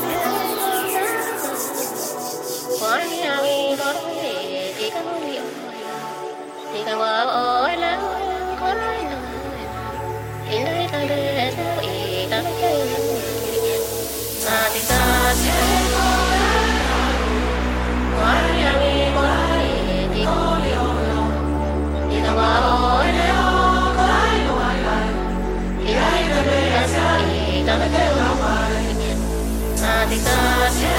love. Navigator.